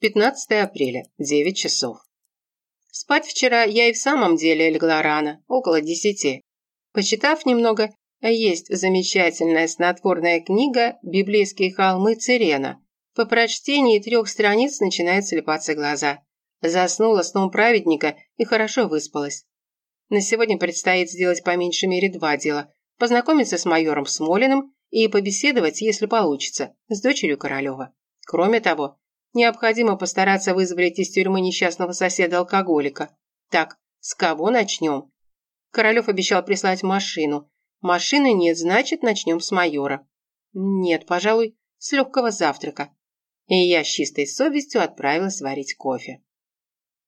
15 апреля, 9 часов. Спать вчера я и в самом деле легла рано, около десяти. Почитав немного, есть замечательная снотворная книга «Библейские холмы Цирена». По прочтении трех страниц начинают слепаться глаза. Заснула сном праведника и хорошо выспалась. На сегодня предстоит сделать по меньшей мере два дела. Познакомиться с майором Смолиным и побеседовать, если получится, с дочерью Королева. Кроме того, Необходимо постараться вызволить из тюрьмы несчастного соседа-алкоголика. Так, с кого начнем? Королев обещал прислать машину. Машины нет, значит, начнем с майора. Нет, пожалуй, с легкого завтрака. И я с чистой совестью отправилась варить кофе.